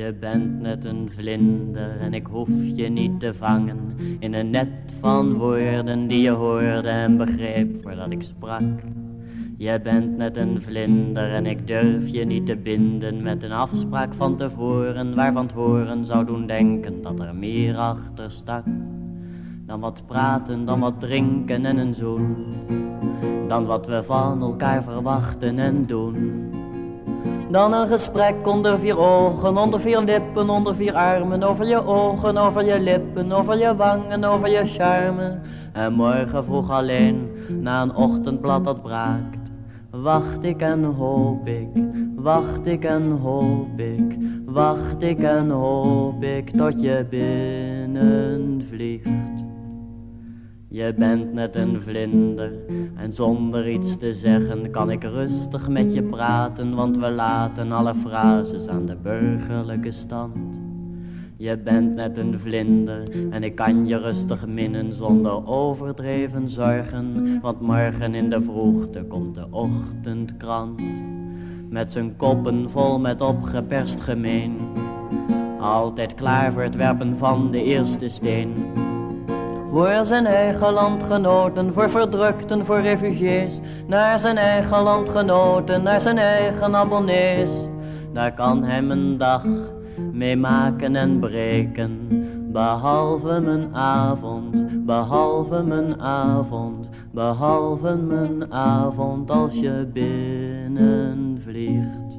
Je bent net een vlinder en ik hoef je niet te vangen in een net van woorden die je hoorde en begreep voordat ik sprak. Je bent net een vlinder en ik durf je niet te binden met een afspraak van tevoren waarvan het horen zou doen denken dat er meer achter stak. Dan wat praten, dan wat drinken en een zoen. Dan wat we van elkaar verwachten en doen. Dan een gesprek onder vier ogen, onder vier lippen, onder vier armen. Over je ogen, over je lippen, over je wangen, over je charme. En morgen vroeg alleen, na een ochtendblad dat braakt. Wacht ik en hoop ik, wacht ik en hoop ik, wacht ik en hoop ik tot je binnenvliegt. Je bent net een vlinder en zonder iets te zeggen kan ik rustig met je praten, want we laten alle frases aan de burgerlijke stand. Je bent net een vlinder en ik kan je rustig minnen zonder overdreven zorgen, want morgen in de vroegte komt de ochtendkrant met zijn koppen vol met opgeperst gemeen. Altijd klaar voor het werpen van de eerste steen. Voor zijn eigen landgenoten, voor verdrukten, voor refugees. Naar zijn eigen landgenoten, naar zijn eigen abonnees. Daar kan hem een dag mee maken en breken. Behalve mijn avond, behalve mijn avond, behalve mijn avond als je binnenvliegt.